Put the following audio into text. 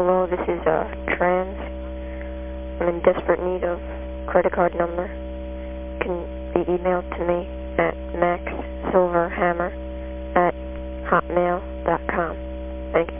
Hello, this is、uh, Trans. I'm in desperate need of credit card number. Can be emailed to me at maxsilverhammer at hotmail.com. Thank you.